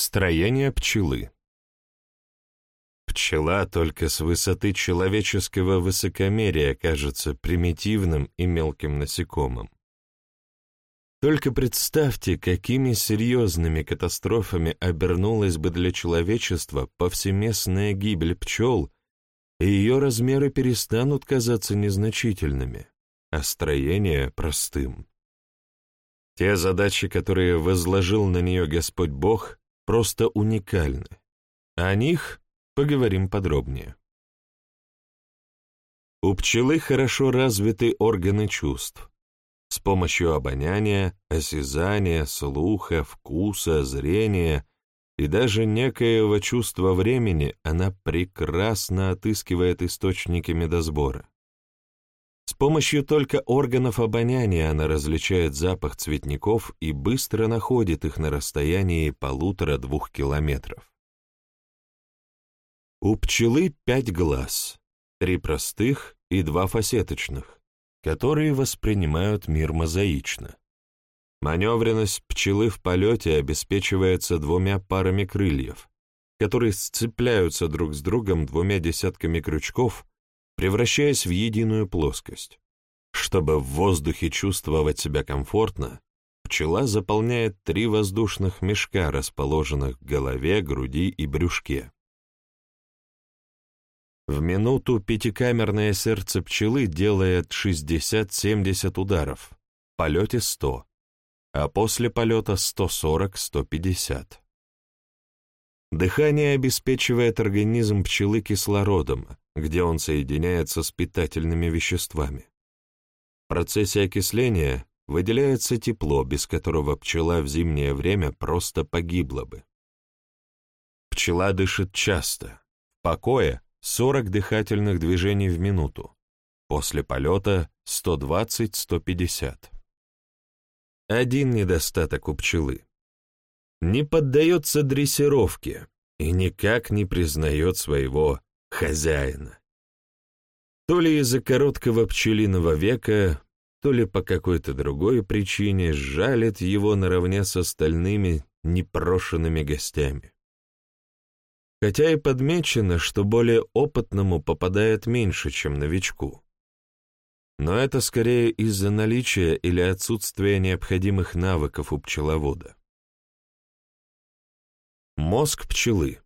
Строение пчелы Пчела только с высоты человеческого высокомерия кажется примитивным и мелким насекомым. Только представьте, какими серьезными катастрофами обернулась бы для человечества повсеместная гибель пчел, и ее размеры перестанут казаться незначительными, а строение — простым. Те задачи, которые возложил на нее Господь Бог, просто уникальны. О них поговорим подробнее. У пчелы хорошо развиты органы чувств, с помощью обоняния, осязания, слуха, вкуса, зрения и даже некоего чувства времени она прекрасно отыскивает источники медосбора. Помощью только органов обоняния она различает запах цветников и быстро находит их на расстоянии полутора-двух километров. У пчелы пять глаз, три простых и два фасеточных которые воспринимают мир мозаично. Маневренность пчелы в полете обеспечивается двумя парами крыльев, которые сцепляются друг с другом двумя десятками крючков, превращаясь в единую плоскость. Чтобы в воздухе чувствовать себя комфортно, пчела заполняет три воздушных мешка, расположенных в голове, груди и брюшке. В минуту пятикамерное сердце пчелы делает 60-70 ударов, в полете 100, а после полета 140-150. Дыхание обеспечивает организм пчелы кислородом, где он соединяется с питательными веществами. В процессе окисления выделяется тепло, без которого пчела в зимнее время просто погибла бы. Пчела дышит часто, в покое 40 дыхательных движений в минуту, после полета 120-150. Один недостаток у пчелы. Не поддается дрессировке и никак не признает своего хозяина. То ли из-за короткого пчелиного века, то ли по какой-то другой причине жалит его наравне с остальными непрошенными гостями хотя и подмечено, что более опытному попадает меньше, чем новичку. Но это скорее из-за наличия или отсутствия необходимых навыков у пчеловода. Мозг пчелы.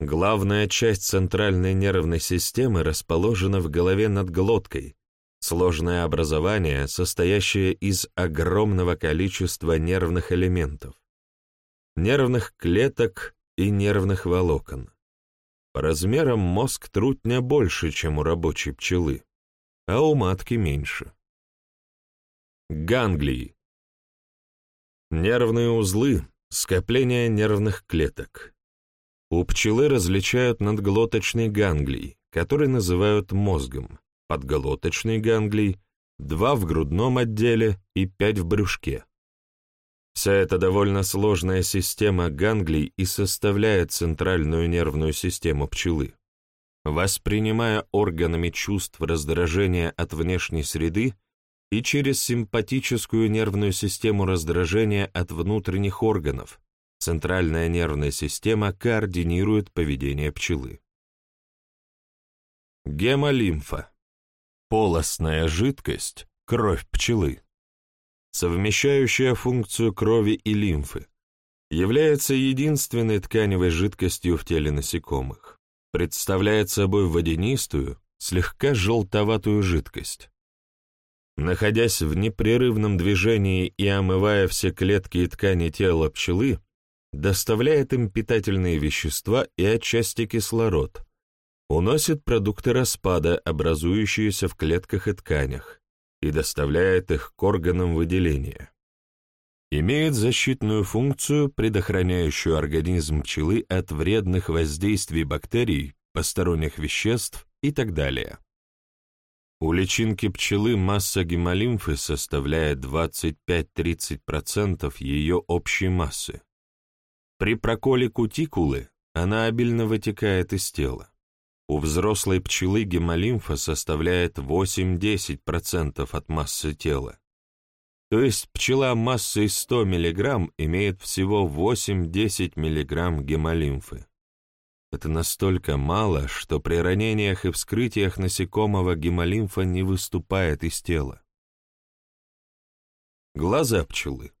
Главная часть центральной нервной системы расположена в голове над глоткой, сложное образование, состоящее из огромного количества нервных элементов, нервных клеток, и нервных волокон. По размерам мозг трутня больше, чем у рабочей пчелы, а у матки меньше. Ганглии. Нервные узлы — скопление нервных клеток. У пчелы различают надглоточный ганглий, который называют мозгом, подглоточный ганглий, два в грудном отделе и пять в брюшке. Вся эта довольно сложная система ганглий и составляет центральную нервную систему пчелы. Воспринимая органами чувств раздражения от внешней среды и через симпатическую нервную систему раздражения от внутренних органов, центральная нервная система координирует поведение пчелы. Гемолимфа. Полостная жидкость, кровь пчелы совмещающая функцию крови и лимфы, является единственной тканевой жидкостью в теле насекомых, представляет собой водянистую, слегка желтоватую жидкость. Находясь в непрерывном движении и омывая все клетки и ткани тела пчелы, доставляет им питательные вещества и отчасти кислород, уносит продукты распада, образующиеся в клетках и тканях, и доставляет их к органам выделения. Имеет защитную функцию, предохраняющую организм пчелы от вредных воздействий бактерий, посторонних веществ и так далее. У личинки пчелы масса гемолимфы составляет 25-30% ее общей массы. При проколе кутикулы она обильно вытекает из тела. У взрослой пчелы гемолимфа составляет 8-10% от массы тела. То есть пчела массой 100 мг имеет всего 8-10 мг гемолимфы. Это настолько мало, что при ранениях и вскрытиях насекомого гемолимфа не выступает из тела. Глаза пчелы.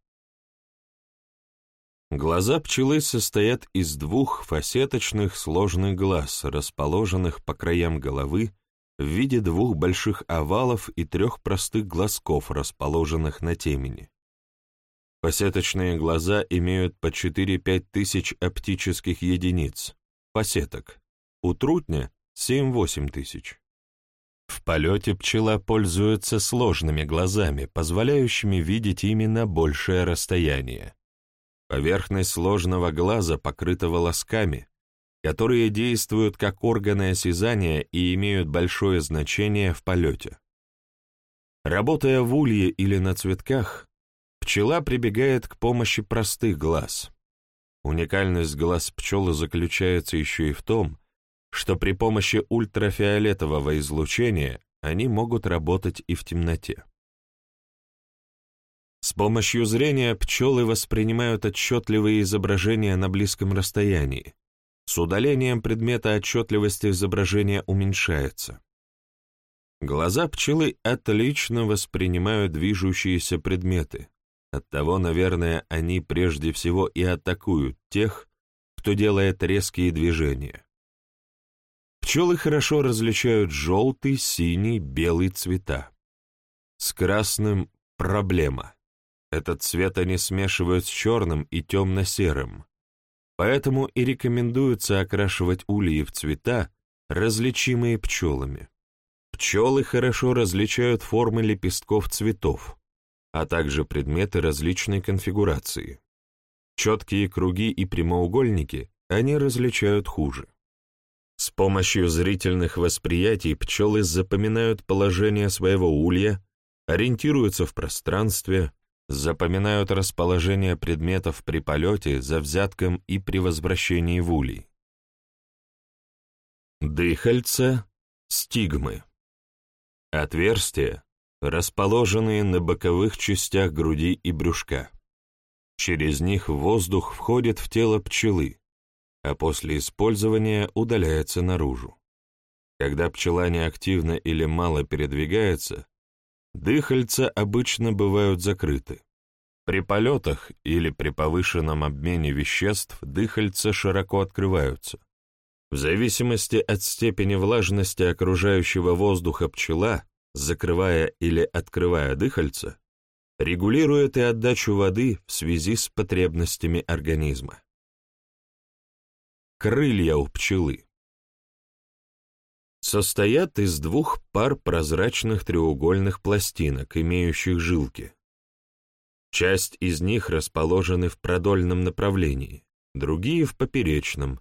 Глаза пчелы состоят из двух фасеточных сложных глаз, расположенных по краям головы в виде двух больших овалов и трех простых глазков, расположенных на темени. Фасеточные глаза имеют по 4-5 тысяч оптических единиц, фасеток, у трутня 7-8 тысяч. В полете пчела пользуется сложными глазами, позволяющими видеть именно большее расстояние. Поверхность сложного глаза покрыта волосками, которые действуют как органы осязания и имеют большое значение в полете. Работая в улье или на цветках, пчела прибегает к помощи простых глаз. Уникальность глаз пчелы заключается еще и в том, что при помощи ультрафиолетового излучения они могут работать и в темноте. С помощью зрения пчелы воспринимают отчетливые изображения на близком расстоянии. С удалением предмета отчетливость изображения уменьшается. Глаза пчелы отлично воспринимают движущиеся предметы. Оттого, наверное, они прежде всего и атакуют тех, кто делает резкие движения. Пчелы хорошо различают желтый, синий, белый цвета. С красным – проблема. Этот цвет они смешивают с черным и темно-серым. Поэтому и рекомендуется окрашивать ульи в цвета, различимые пчелами. Пчелы хорошо различают формы лепестков цветов, а также предметы различной конфигурации. Четкие круги и прямоугольники они различают хуже. С помощью зрительных восприятий пчелы запоминают положение своего улья, ориентируются в пространстве, запоминают расположение предметов при полете, за взятком и при возвращении в улей. Дыхальца, стигмы. Отверстия, расположенные на боковых частях груди и брюшка. Через них воздух входит в тело пчелы, а после использования удаляется наружу. Когда пчела неактивна или мало передвигается, Дыхальца обычно бывают закрыты. При полетах или при повышенном обмене веществ дыхальца широко открываются. В зависимости от степени влажности окружающего воздуха пчела, закрывая или открывая дыхальца, регулирует и отдачу воды в связи с потребностями организма. Крылья у пчелы состоят из двух пар прозрачных треугольных пластинок, имеющих жилки. Часть из них расположены в продольном направлении, другие — в поперечном,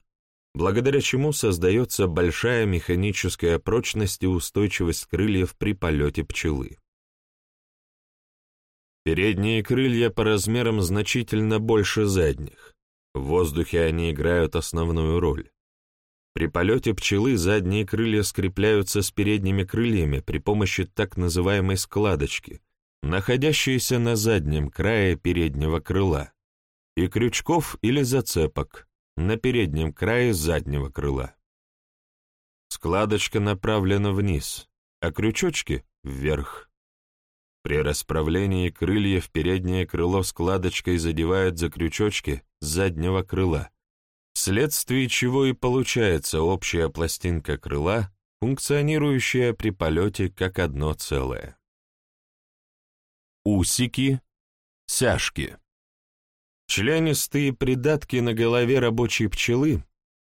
благодаря чему создается большая механическая прочность и устойчивость крыльев при полете пчелы. Передние крылья по размерам значительно больше задних. В воздухе они играют основную роль. При полете пчелы задние крылья скрепляются с передними крыльями при помощи так называемой складочки, находящейся на заднем крае переднего крыла, и крючков или зацепок на переднем крае заднего крыла. Складочка направлена вниз, а крючочки — вверх. При расправлении крыльев переднее крыло складочкой задевает за крючочки заднего крыла, вследствие чего и получается общая пластинка крыла, функционирующая при полете как одно целое. Усики, сяжки. Членистые придатки на голове рабочей пчелы,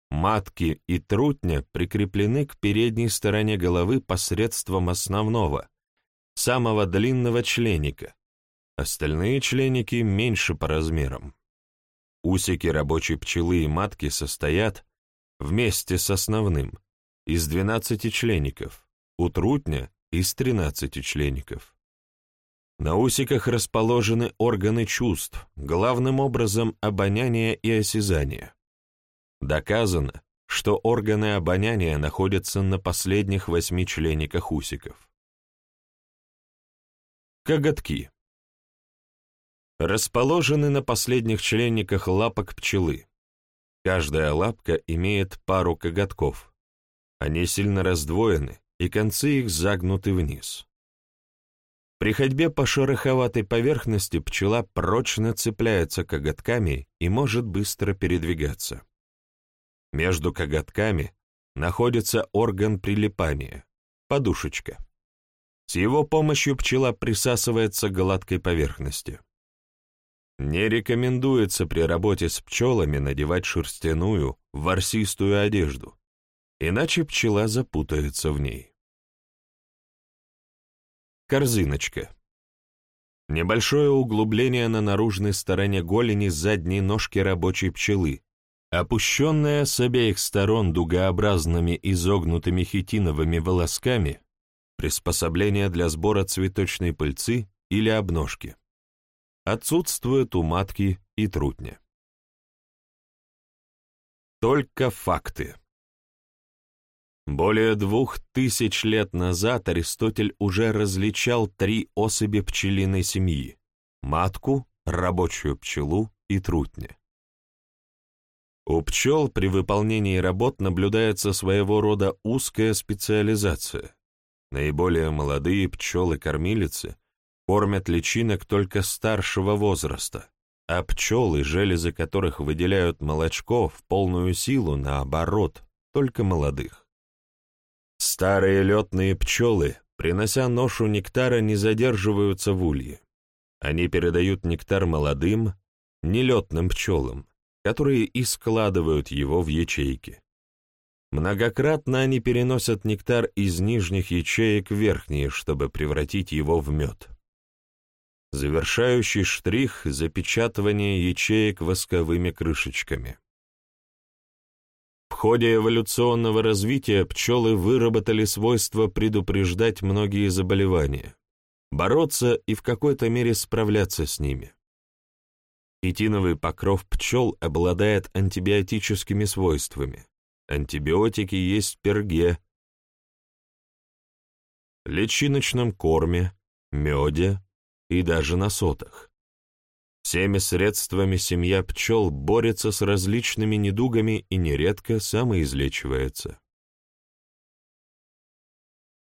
матки и трутня прикреплены к передней стороне головы посредством основного, самого длинного членика. Остальные членики меньше по размерам. Усики рабочей пчелы и матки состоят, вместе с основным, из 12 члеников, у трутня — из 13 члеников. На усиках расположены органы чувств, главным образом обоняние и осязание. Доказано, что органы обоняния находятся на последних восьми члениках усиков. Коготки. Расположены на последних членниках лапок пчелы. Каждая лапка имеет пару коготков. Они сильно раздвоены, и концы их загнуты вниз. При ходьбе по шероховатой поверхности пчела прочно цепляется коготками и может быстро передвигаться. Между коготками находится орган прилипания — подушечка. С его помощью пчела присасывается к гладкой поверхности. Не рекомендуется при работе с пчелами надевать шерстяную, ворсистую одежду, иначе пчела запутается в ней. Корзиночка. Небольшое углубление на наружной стороне голени задней ножки рабочей пчелы, опущенная с обеих сторон дугообразными изогнутыми хитиновыми волосками, приспособление для сбора цветочной пыльцы или обножки отсутствует у матки и трутня. Только факты. Более двух тысяч лет назад Аристотель уже различал три особи пчелиной семьи — матку, рабочую пчелу и трутня. У пчел при выполнении работ наблюдается своего рода узкая специализация. Наиболее молодые пчелы-кормилицы кормят личинок только старшего возраста, а пчелы, железы которых выделяют молочко в полную силу, наоборот, только молодых. Старые летные пчелы, принося ношу нектара, не задерживаются в улье. Они передают нектар молодым, нелетным пчелам, которые и складывают его в ячейки. Многократно они переносят нектар из нижних ячеек в верхние, чтобы превратить его в мед. Завершающий штрих — запечатывание ячеек восковыми крышечками. В ходе эволюционного развития пчелы выработали свойство предупреждать многие заболевания, бороться и в какой-то мере справляться с ними. Хитиновый покров пчел обладает антибиотическими свойствами. Антибиотики есть в перге, личиночном корме, меде, и даже на сотах. Всеми средствами семья пчел борется с различными недугами и нередко самоизлечивается.